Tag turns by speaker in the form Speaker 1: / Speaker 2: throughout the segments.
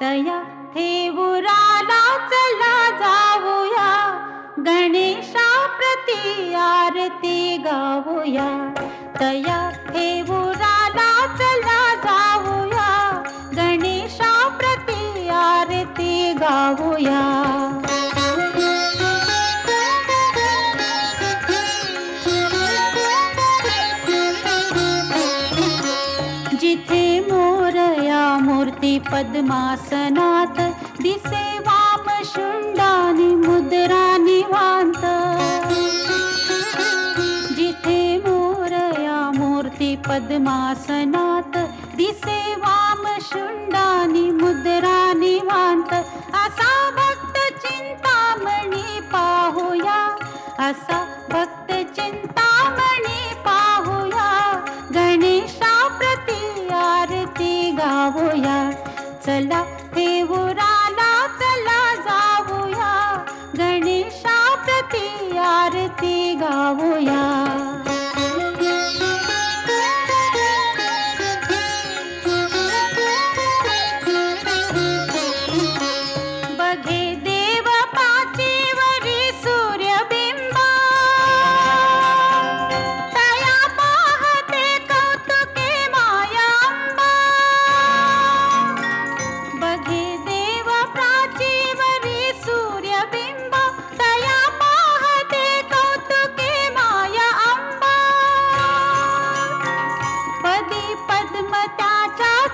Speaker 1: तया थेवुराला चला जाऊया. गणेशा प्रति आरती गाऊया. तया थेवुराला चला जाऊया. गणेशा प्रति आरती गाऊया. पद्मासनात दिसे वाम निवांत जिथे मोरया मूर्ती पद्मासनात दिसे वाम शुंडानी मुद्रा असा भक्त चिंतामणी पाहूया। असा भक्त चिंतामणी पाहूया। गणेशा प्रति आरती गावूया चला देवराला चला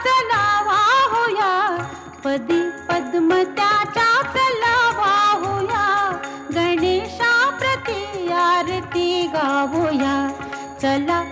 Speaker 1: त्याच्या लावा होया. पदी पद्म त्याच्याच लावा होया. गणेशा प्रती आरती गावोया. चला